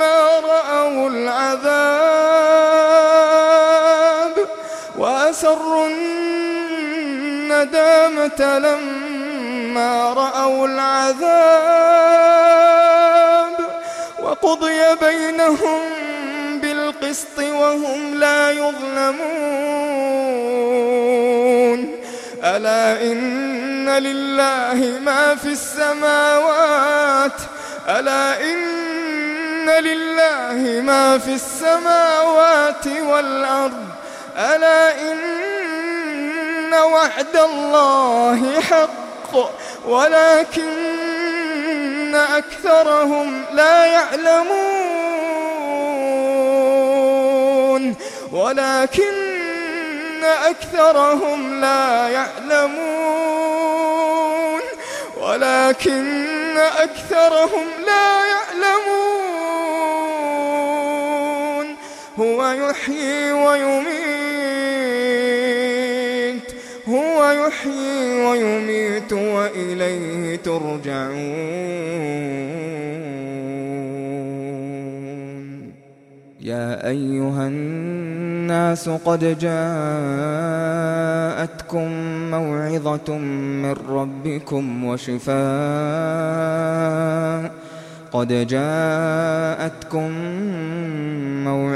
لما رأوا العذاب وأسروا الندامة لما رأوا العذاب وقضي بينهم بالقسط وهم لا يظلمون. ألا إن لله ما في السماوات؟ ألا إن لله ما في السماوات والأرض ألا إن وعد الله حق ولكن أكثرهم لا يعلمون ولكن أكثرهم لا يعلمون ولكن أكثرهم لا يعلمون هو يحيي ويميت. هو يحيي ويميت وإليه ترجعون. يا أيها الناس قد جاءتكم موعظة من ربكم وشفاء. قد جاءتكم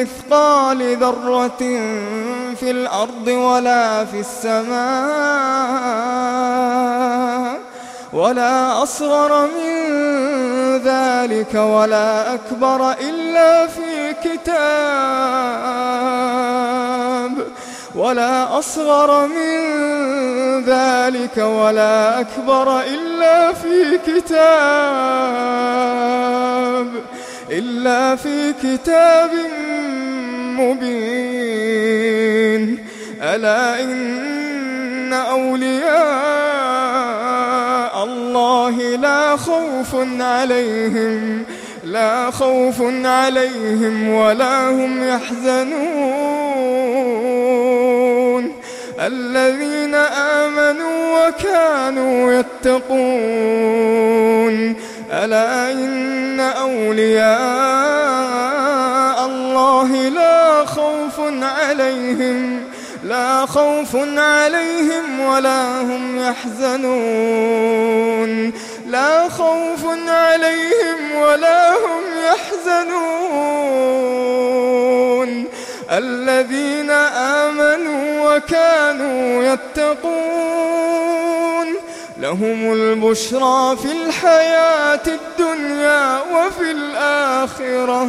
مثقال ذرة في الأرض ولا في السماء ولا أصغر من ذلك ولا أكبر إلا في كتاب ولا أصغر من ذلك ولا أكبر إلا في كتاب إلا في كتاب من مبين ألا إن أولياء الله لا خوف عليهم لا خوف عليهم ولا هم يحزنون. الذين آمنوا وكانوا يتقون. ألا إن أولياء الله لا عليهم لا خوف عليهم ولا هم يحزنون. لا خوف عليهم ولا هم يحزنون. الذين آمنوا وكانوا يتقون. لهم البشرى في الحياة الدنيا وفي الآخرة.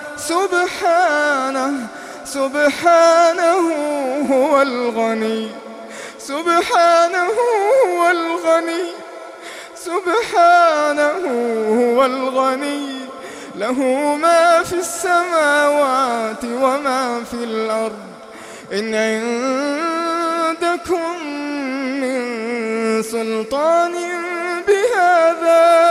سبحانه سبحانه هو الغني. سبحانه هو الغني. سبحانه هو الغني. له ما في السماوات وما في الأرض. إن عندكم من سلطان بهذا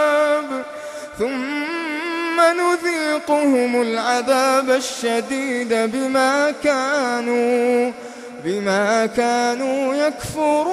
نذيقهم العذاب الشديد بما كانوا بما كانوا يكفرون.